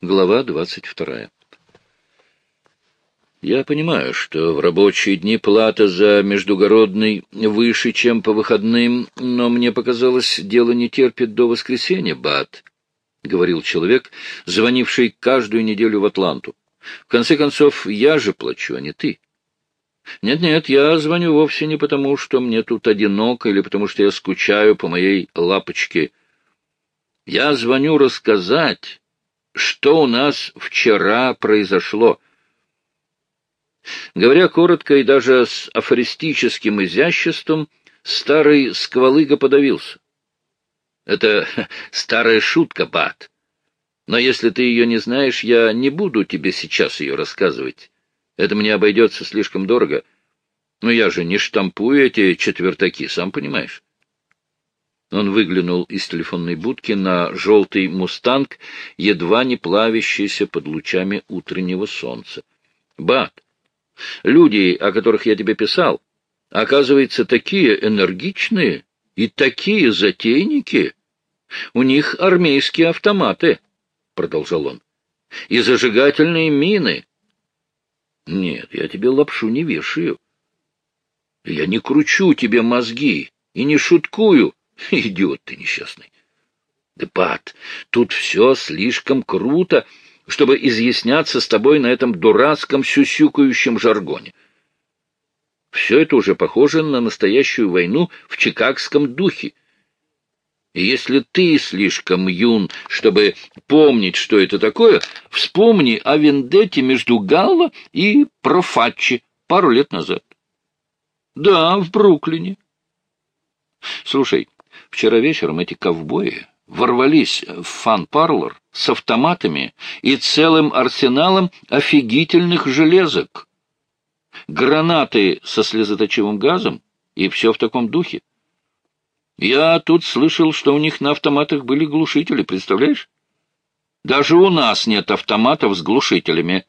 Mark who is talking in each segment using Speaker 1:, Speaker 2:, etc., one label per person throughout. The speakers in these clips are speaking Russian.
Speaker 1: Глава двадцать вторая. Я понимаю, что в рабочие дни плата за междугородный выше, чем по выходным, но мне показалось, дело не терпит до воскресенья, Бат, — говорил человек, звонивший каждую неделю в Атланту. В конце концов, я же плачу, а не ты. Нет-нет, я звоню вовсе не потому, что мне тут одиноко или потому, что я скучаю по моей лапочке. Я звоню рассказать что у нас вчера произошло. Говоря коротко и даже с афористическим изяществом, старый сквалыга подавился. Это старая шутка, Бат. Но если ты ее не знаешь, я не буду тебе сейчас ее рассказывать. Это мне обойдется слишком дорого. Но я же не штампую эти четвертаки, сам понимаешь. Он выглянул из телефонной будки на желтый мустанг, едва не плавящийся под лучами утреннего солнца. — Бат, люди, о которых я тебе писал, оказывается, такие энергичные и такие затейники. У них армейские автоматы, — продолжал он, — и зажигательные мины. Нет, я тебе лапшу не вешаю. Я не кручу тебе мозги и не шуткую. Идиот ты несчастный. Да, тут все слишком круто, чтобы изъясняться с тобой на этом дурацком сюсюкающем жаргоне. Все это уже похоже на настоящую войну в чикагском духе. И если ты слишком юн, чтобы помнить, что это такое, вспомни о вендете между Галло и Профаччи пару лет назад. Да, в Бруклине. Слушай, Вчера вечером эти ковбои ворвались в фан-парлор с автоматами и целым арсеналом офигительных железок. Гранаты со слезоточивым газом и все в таком духе. Я тут слышал, что у них на автоматах были глушители, представляешь? Даже у нас нет автоматов с глушителями.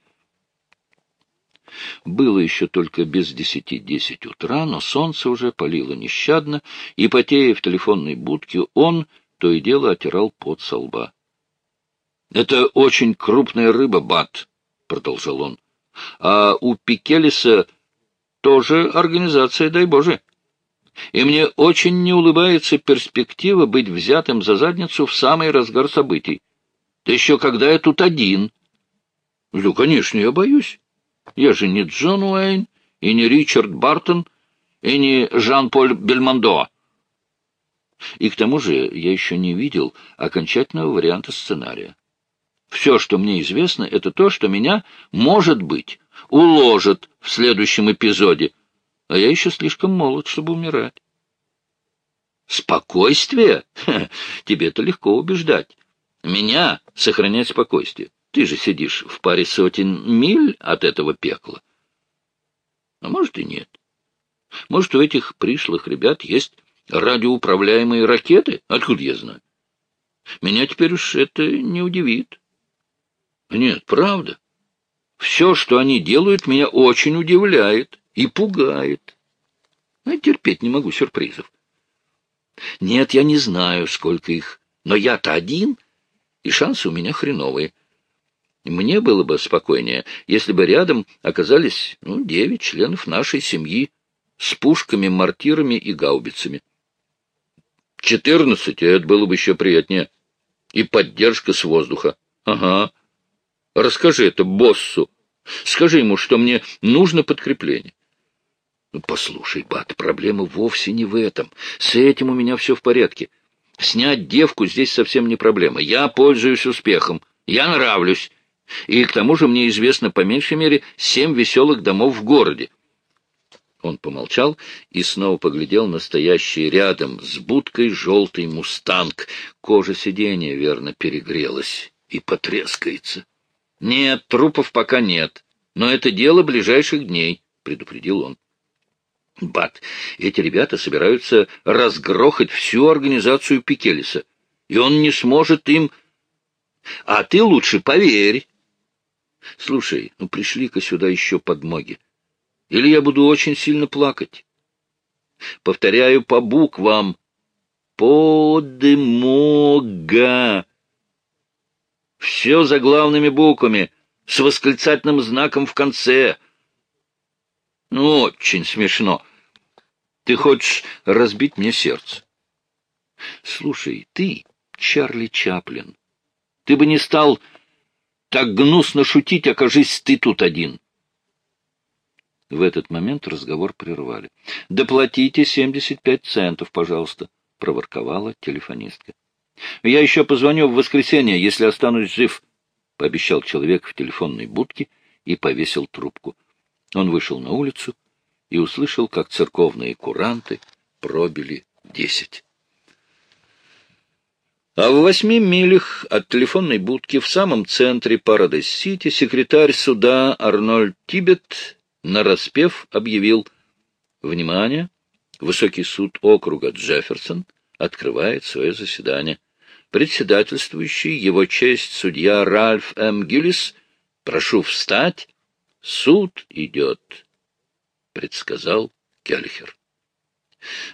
Speaker 1: Было еще только без десяти десять утра, но солнце уже палило нещадно, и, потея в телефонной будке, он то и дело отирал пот со лба. — Это очень крупная рыба, Бат, — продолжал он. — А у Пикелиса тоже организация, дай Боже. И мне очень не улыбается перспектива быть взятым за задницу в самый разгар событий. Да еще когда я тут один. — Ну, конечно, я боюсь. Я же не Джон Уэйн, и не Ричард Бартон, и не Жан-Поль Бельмондо. И к тому же я еще не видел окончательного варианта сценария. Все, что мне известно, это то, что меня, может быть, уложат в следующем эпизоде, а я еще слишком молод, чтобы умирать. Спокойствие? Тебе-то легко убеждать. Меня сохранять спокойствие. Ты же сидишь в паре сотен миль от этого пекла. А может и нет. Может, у этих пришлых ребят есть радиоуправляемые ракеты? Откуда я знаю? Меня теперь уж это не удивит. Нет, правда. Все, что они делают, меня очень удивляет и пугает. Я терпеть не могу сюрпризов. Нет, я не знаю, сколько их, но я-то один, и шансы у меня хреновые. Мне было бы спокойнее, если бы рядом оказались ну, девять членов нашей семьи с пушками, мортирами и гаубицами. Четырнадцать, это было бы еще приятнее. И поддержка с воздуха. Ага. Расскажи это боссу. Скажи ему, что мне нужно подкрепление. Ну, послушай, Бат, проблема вовсе не в этом. С этим у меня все в порядке. Снять девку здесь совсем не проблема. Я пользуюсь успехом. Я нравлюсь. И к тому же мне известно по меньшей мере семь веселых домов в городе. Он помолчал и снова поглядел на стоящий рядом с будкой желтый мустанг. Кожа сиденья, верно, перегрелась и потрескается. — Нет, трупов пока нет, но это дело ближайших дней, — предупредил он. — Бат, эти ребята собираются разгрохать всю организацию Пикелиса, и он не сможет им... А ты лучше поверь, Слушай, ну пришли-ка сюда еще подмоги. Или я буду очень сильно плакать. Повторяю по буквам. Подмога. Все заглавными буквами, с восклицательным знаком в конце. Ну, очень смешно. Ты хочешь разбить мне сердце? Слушай, ты, Чарли Чаплин, ты бы не стал так гнусно шутить, окажись ты тут один. В этот момент разговор прервали. — Доплатите 75 центов, пожалуйста, — проворковала телефонистка. — Я еще позвоню в воскресенье, если останусь жив, — пообещал человек в телефонной будке и повесил трубку. Он вышел на улицу и услышал, как церковные куранты пробили десять. А в восьми милях от телефонной будки в самом центре Парадайз-Сити секретарь суда Арнольд Тибет нараспев объявил «Внимание! Высокий суд округа Джефферсон открывает свое заседание. Председательствующий его честь судья Ральф М. Гиллис, прошу встать. Суд идет», — предсказал Кельхер.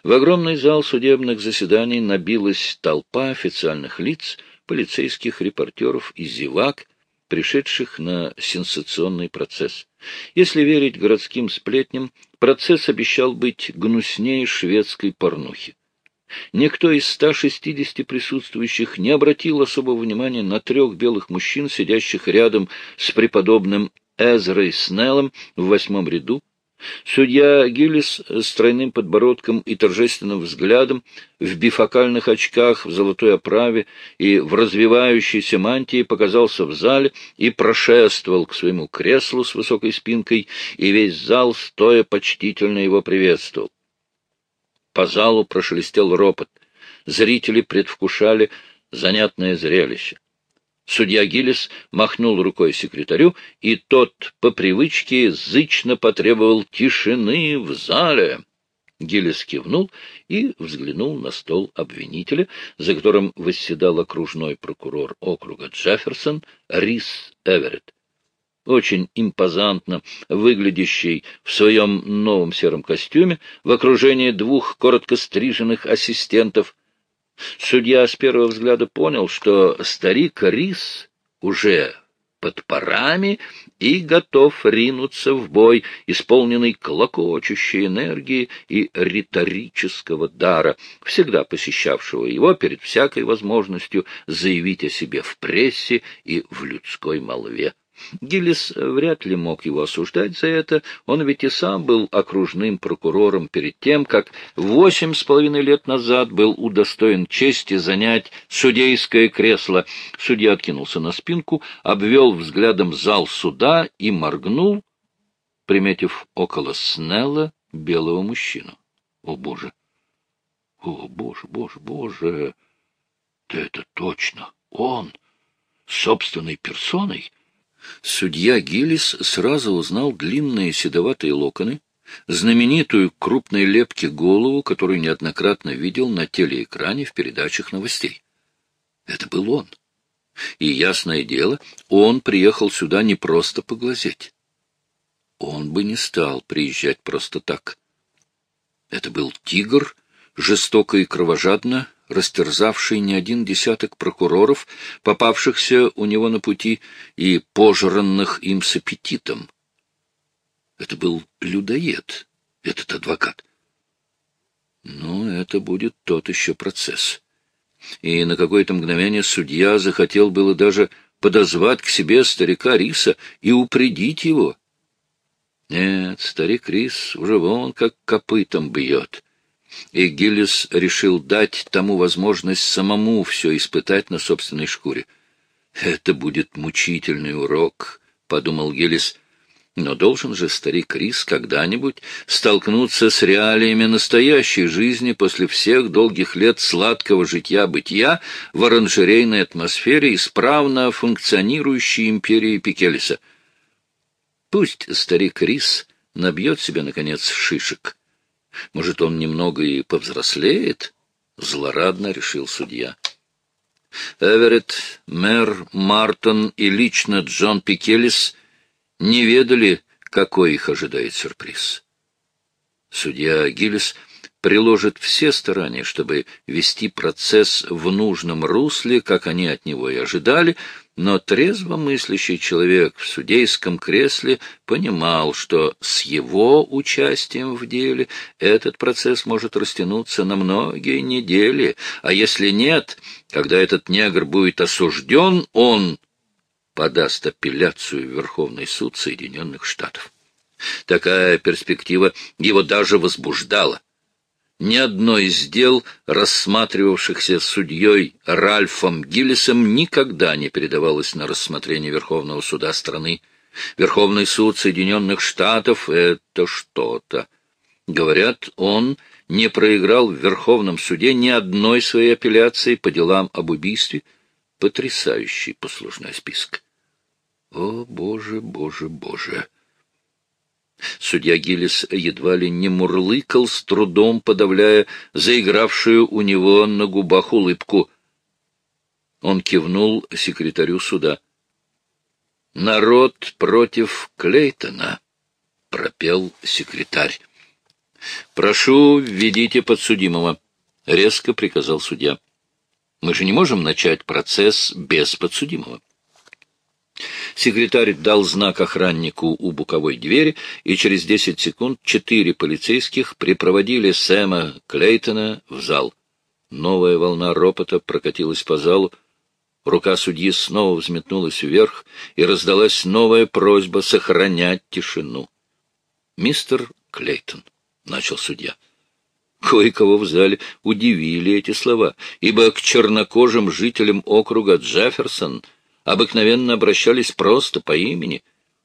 Speaker 1: В огромный зал судебных заседаний набилась толпа официальных лиц, полицейских репортеров и зевак, пришедших на сенсационный процесс. Если верить городским сплетням, процесс обещал быть гнуснее шведской порнухи. Никто из 160 присутствующих не обратил особого внимания на трех белых мужчин, сидящих рядом с преподобным Эзрой Снеллом в восьмом ряду, Судья Гиллис с тройным подбородком и торжественным взглядом, в бифокальных очках, в золотой оправе и в развивающейся мантии показался в зале и прошествовал к своему креслу с высокой спинкой, и весь зал, стоя, почтительно его приветствовал. По залу прошелестел ропот. Зрители предвкушали занятное зрелище. Судья Гиллис махнул рукой секретарю, и тот по привычке зычно потребовал тишины в зале. Гиллис кивнул и взглянул на стол обвинителя, за которым восседал окружной прокурор округа Джефферсон Рис Эверетт. Очень импозантно выглядящий в своем новом сером костюме, в окружении двух коротко стриженных ассистентов — Судья с первого взгляда понял, что старик Рис уже под парами и готов ринуться в бой, исполненный клокочущей энергии и риторического дара, всегда посещавшего его перед всякой возможностью заявить о себе в прессе и в людской молве. Гиллис вряд ли мог его осуждать за это, он ведь и сам был окружным прокурором перед тем, как восемь с половиной лет назад был удостоен чести занять судейское кресло. Судья откинулся на спинку, обвел взглядом зал суда и моргнул, приметив около Снелла белого мужчину. О, Боже! О, Боже, Боже, Боже! Да это точно он! Собственной персоной! Судья Гиллис сразу узнал длинные седоватые локоны, знаменитую крупной лепки голову, которую неоднократно видел на телеэкране в передачах новостей. Это был он. И, ясное дело, он приехал сюда не просто поглазеть. Он бы не стал приезжать просто так. Это был тигр, жестоко и кровожадно растерзавший не один десяток прокуроров, попавшихся у него на пути и пожранных им с аппетитом. Это был людоед, этот адвокат. Но это будет тот еще процесс. И на какое-то мгновение судья захотел было даже подозвать к себе старика Риса и упредить его. Нет, старик Рис уже вон как копытом бьет и Гиллис решил дать тому возможность самому все испытать на собственной шкуре. «Это будет мучительный урок», — подумал Гиллис. «Но должен же старик Рис когда-нибудь столкнуться с реалиями настоящей жизни после всех долгих лет сладкого житья-бытия в оранжерейной атмосфере исправно функционирующей империи Пикелиса. Пусть старик Рис набьет себе, наконец, шишек». Может, он немного и повзрослеет? Злорадно решил судья. Эверетт, мэр Мартон и лично Джон Пикелис не ведали, какой их ожидает сюрприз. Судья Гиллис приложит все старания, чтобы вести процесс в нужном русле, как они от него и ожидали, но трезвомыслящий человек в судейском кресле понимал, что с его участием в деле этот процесс может растянуться на многие недели, а если нет, когда этот негр будет осужден, он подаст апелляцию в Верховный суд Соединенных Штатов. Такая перспектива его даже возбуждала. Ни одно из дел, рассматривавшихся судьей Ральфом Гиллисом, никогда не передавалось на рассмотрение Верховного суда страны. Верховный суд Соединенных Штатов — это что-то. Говорят, он не проиграл в Верховном суде ни одной своей апелляции по делам об убийстве. Потрясающий послужной список. О, Боже, Боже, Боже! Судья Гиллис едва ли не мурлыкал, с трудом подавляя заигравшую у него на губах улыбку. Он кивнул секретарю суда. «Народ против Клейтона», — пропел секретарь. «Прошу, введите подсудимого», — резко приказал судья. «Мы же не можем начать процесс без подсудимого». Секретарь дал знак охраннику у боковой двери, и через десять секунд четыре полицейских припроводили Сэма Клейтона в зал. Новая волна ропота прокатилась по залу. Рука судьи снова взметнулась вверх, и раздалась новая просьба сохранять тишину. «Мистер Клейтон», — начал судья, — Кое-кого в зале удивили эти слова, ибо к чернокожим жителям округа Джефферсон — обыкновенно обращались просто по имени.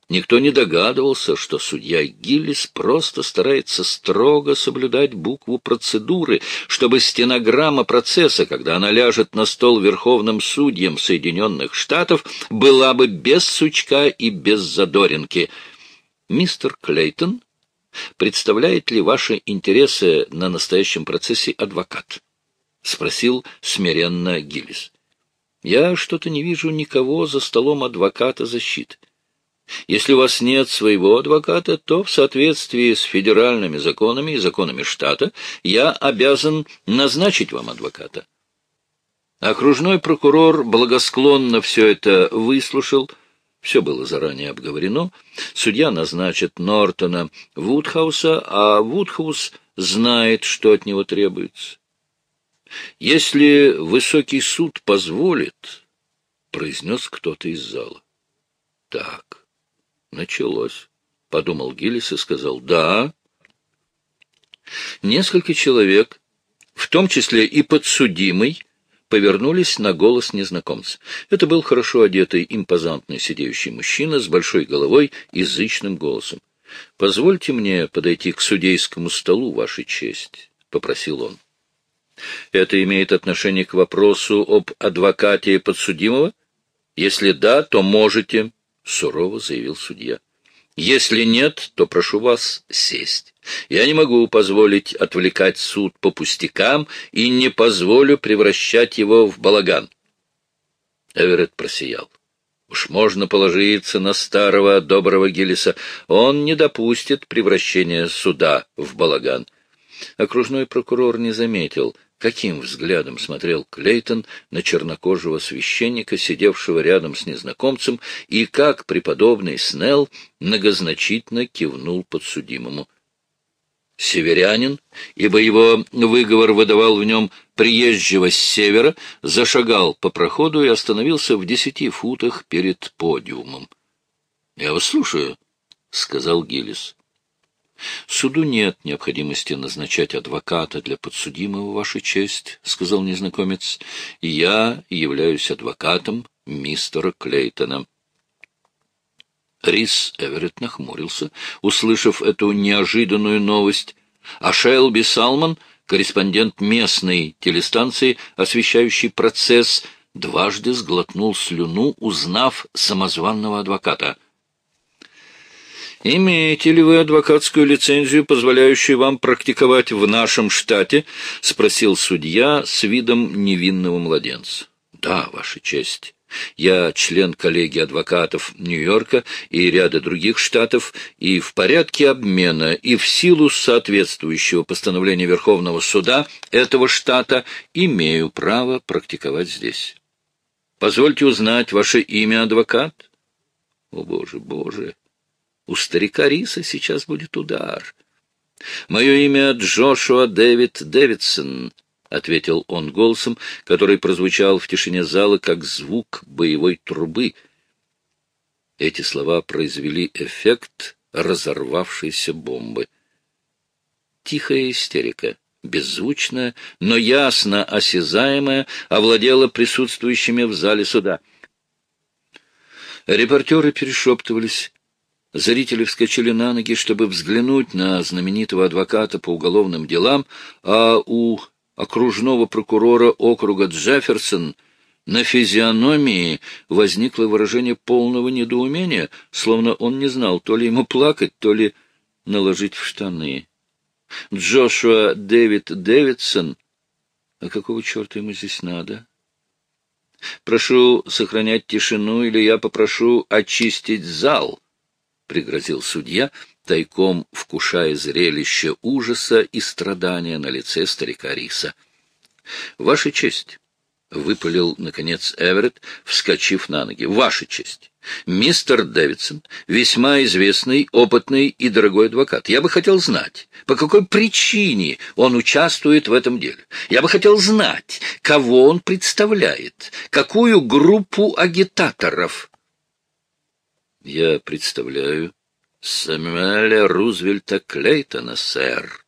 Speaker 1: Никто не догадывался, что судья Гиллис просто старается строго соблюдать букву процедуры, чтобы стенограмма процесса, когда она ляжет на стол Верховным судьям Соединенных Штатов, была бы без сучка и без задоринки. Мистер Клейтон, представляет ли ваши интересы на настоящем процессе адвокат? — спросил смиренно Гиллис. Я что-то не вижу никого за столом адвоката защиты. Если у вас нет своего адвоката, то в соответствии с федеральными законами и законами штата я обязан назначить вам адвоката. Окружной прокурор благосклонно все это выслушал, все было заранее обговорено. Судья назначит Нортона Вудхауса, а Вудхаус знает, что от него требуется. Если высокий суд позволит, — произнес кто-то из зала. Так, началось, — подумал Гиллис и сказал, — да. Несколько человек, в том числе и подсудимый, повернулись на голос незнакомца. Это был хорошо одетый, импозантный сидеющий мужчина с большой головой и зычным голосом. — Позвольте мне подойти к судейскому столу, Ваша честь, — попросил он. Это имеет отношение к вопросу об адвокате подсудимого? Если да, то можете, — сурово заявил судья. Если нет, то прошу вас сесть. Я не могу позволить отвлекать суд по пустякам и не позволю превращать его в балаган. Эверетт просиял. Уж можно положиться на старого доброго Гиллиса. Он не допустит превращения суда в балаган. Окружной прокурор не заметил — каким взглядом смотрел Клейтон на чернокожего священника, сидевшего рядом с незнакомцем, и как преподобный Снелл многозначительно кивнул подсудимому. Северянин, ибо его выговор выдавал в нем приезжего с севера, зашагал по проходу и остановился в десяти футах перед подиумом. — Я вас слушаю, — сказал Гиллис. Суду нет необходимости назначать адвоката для подсудимого, Ваша честь, — сказал незнакомец. — Я являюсь адвокатом мистера Клейтона. Рис Эверетт нахмурился, услышав эту неожиданную новость, а Шелби Салман, корреспондент местной телестанции, освещающий процесс, дважды сглотнул слюну, узнав самозванного адвоката — «Имеете ли вы адвокатскую лицензию, позволяющую вам практиковать в нашем штате?» — спросил судья с видом невинного младенца. «Да, Ваша честь. Я член коллегии адвокатов Нью-Йорка и ряда других штатов, и в порядке обмена, и в силу соответствующего постановления Верховного суда этого штата имею право практиковать здесь». Позвольте узнать ваше имя, адвокат. О, Боже, Боже! У старика Риса сейчас будет удар. Мое имя Джошуа Дэвид Дэвидсон, — ответил он голосом, который прозвучал в тишине зала, как звук боевой трубы. Эти слова произвели эффект разорвавшейся бомбы. Тихая истерика беззвучная, но ясно осязаемая, овладела присутствующими в зале суда. Репортеры перешептывались. Зрители вскочили на ноги, чтобы взглянуть на знаменитого адвоката по уголовным делам, а у окружного прокурора округа Джефферсон на физиономии возникло выражение полного недоумения, словно он не знал, то ли ему плакать, то ли наложить в штаны. Джошуа Дэвид Дэвидсон. А какого черта ему здесь надо? Прошу сохранять тишину, или я попрошу очистить зал, — пригрозил судья, тайком вкушая зрелище ужаса и страдания на лице старика Риса. — Ваша честь, — выпалил, наконец, Эверетт, вскочив на ноги. — Ваша честь! Мистер Дэвидсон — весьма известный, опытный и дорогой адвокат. Я бы хотел знать, по какой причине он участвует в этом деле. Я бы хотел знать, кого он представляет, какую группу агитаторов. — Я представляю Сэмюэля Рузвельта Клейтона, сэр.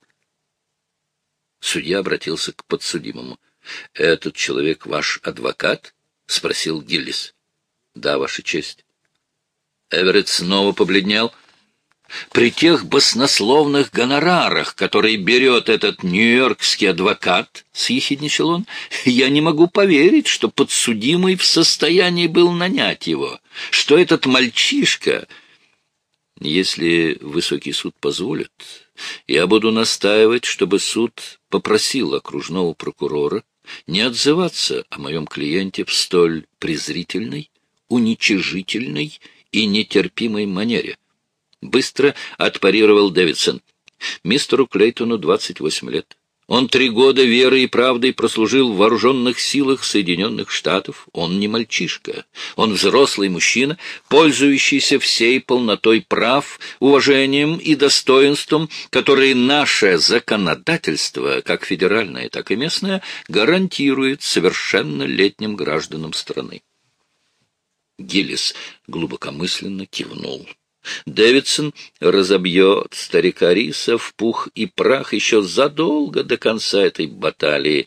Speaker 1: Судья обратился к подсудимому. — Этот человек ваш адвокат? — спросил Гиллис. — Да, Ваша честь. Эверетт снова побледнел. При тех баснословных гонорарах, которые берет этот нью-йоркский адвокат, — съехидничал он, — я не могу поверить, что подсудимый в состоянии был нанять его, что этот мальчишка... Если высокий суд позволит, я буду настаивать, чтобы суд попросил окружного прокурора не отзываться о моем клиенте в столь презрительной, уничижительной и нетерпимой манере. Быстро отпарировал Дэвидсон. Мистеру Клейтону 28 лет. Он три года верой и правдой прослужил в вооруженных силах Соединенных Штатов. Он не мальчишка. Он взрослый мужчина, пользующийся всей полнотой прав, уважением и достоинством, которые наше законодательство, как федеральное, так и местное, гарантирует совершеннолетним гражданам страны. Гиллис глубокомысленно кивнул. Дэвидсон разобьет старика Риса в пух и прах еще задолго до конца этой баталии.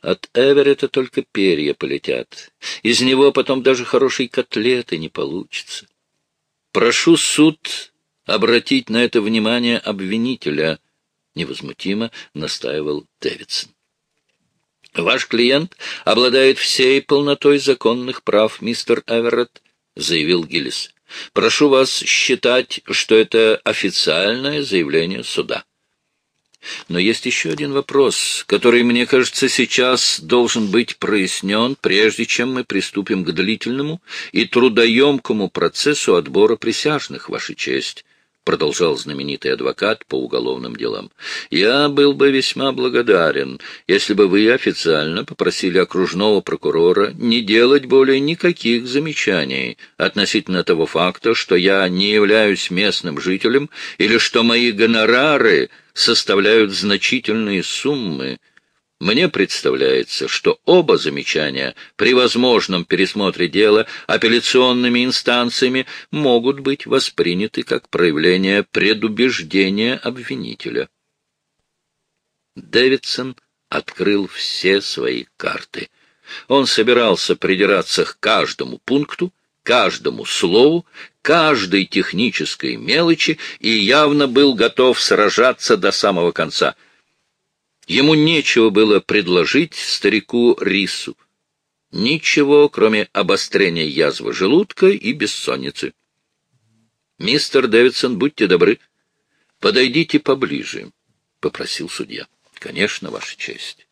Speaker 1: От Эверетта только перья полетят. Из него потом даже хорошей котлеты не получится. Прошу суд обратить на это внимание обвинителя, — невозмутимо настаивал Дэвидсон. Ваш клиент обладает всей полнотой законных прав, мистер Эверетт, — заявил Гиллис. Прошу вас считать, что это официальное заявление суда. Но есть еще один вопрос, который, мне кажется, сейчас должен быть прояснен, прежде чем мы приступим к длительному и трудоемкому процессу отбора присяжных, Ваша честь. — продолжал знаменитый адвокат по уголовным делам, — «я был бы весьма благодарен, если бы вы официально попросили окружного прокурора не делать более никаких замечаний относительно того факта, что я не являюсь местным жителем или что мои гонорары составляют значительные суммы, мне представляется, что оба замечания при возможном пересмотре дела апелляционными инстанциями могут быть восприняты как проявление предубеждения обвинителя. Дэвидсон открыл все свои карты. Он собирался придираться к каждому пункту, каждому слову, каждой технической мелочи и явно был готов сражаться до самого конца — Ему нечего было предложить старику Рису. Ничего, кроме обострения язвы желудка и бессонницы. «Мистер Дэвидсон, будьте добры, подойдите поближе», — попросил судья. «Конечно, Ваша честь».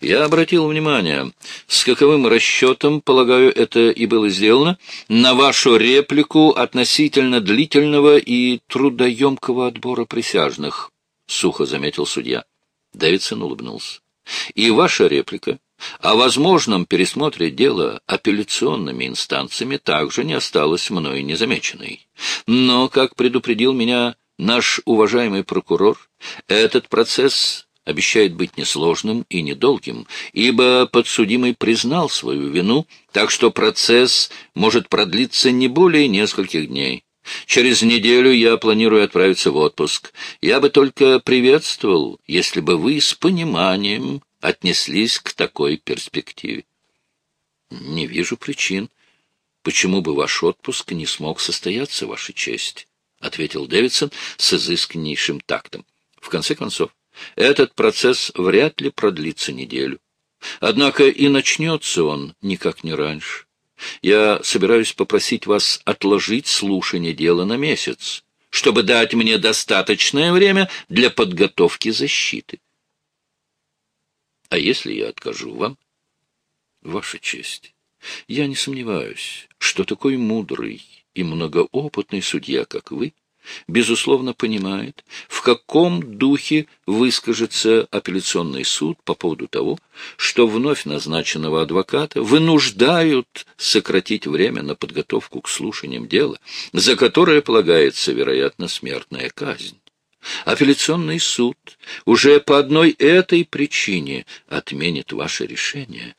Speaker 1: Я обратил внимание, с каковым расчетом, полагаю, это и было сделано, на вашу реплику относительно длительного и трудоемкого отбора присяжных, — сухо заметил судья. Дэвидсон улыбнулся. И ваша реплика О возможном пересмотре дела апелляционными инстанциями также не осталось мною незамеченной. Но, как предупредил меня наш уважаемый прокурор, этот процесс обещает быть несложным и недолгим, ибо подсудимый признал свою вину, так что процесс может продлиться не более нескольких дней. Через неделю я планирую отправиться в отпуск. Я бы только приветствовал, если бы вы с пониманием отнеслись к такой перспективе. Не вижу причин, почему бы ваш отпуск не смог состояться, Ваша честь, — ответил Дэвидсон с изысканнейшим тактом. В конце концов, этот процесс вряд ли продлится неделю. Однако и начнется он никак не раньше. Я собираюсь попросить вас отложить слушание дела на месяц, чтобы дать мне достаточное время для подготовки защиты. А если я откажу вам? Ваша честь, я не сомневаюсь, что такой мудрый и многоопытный судья, как вы, безусловно, понимает, в каком духе выскажется апелляционный суд по поводу того, что вновь назначенного адвоката вынуждают сократить время на подготовку к слушаниям дела, за которое полагается, вероятно, смертная казнь. Апелляционный суд уже по одной этой причине отменит ваше решение.